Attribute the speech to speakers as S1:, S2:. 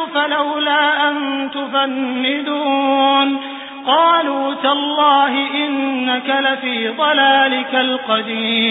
S1: ريح يوسف لولا أن تفندون. قالوا تالله إنك لفي ضلالك القديم.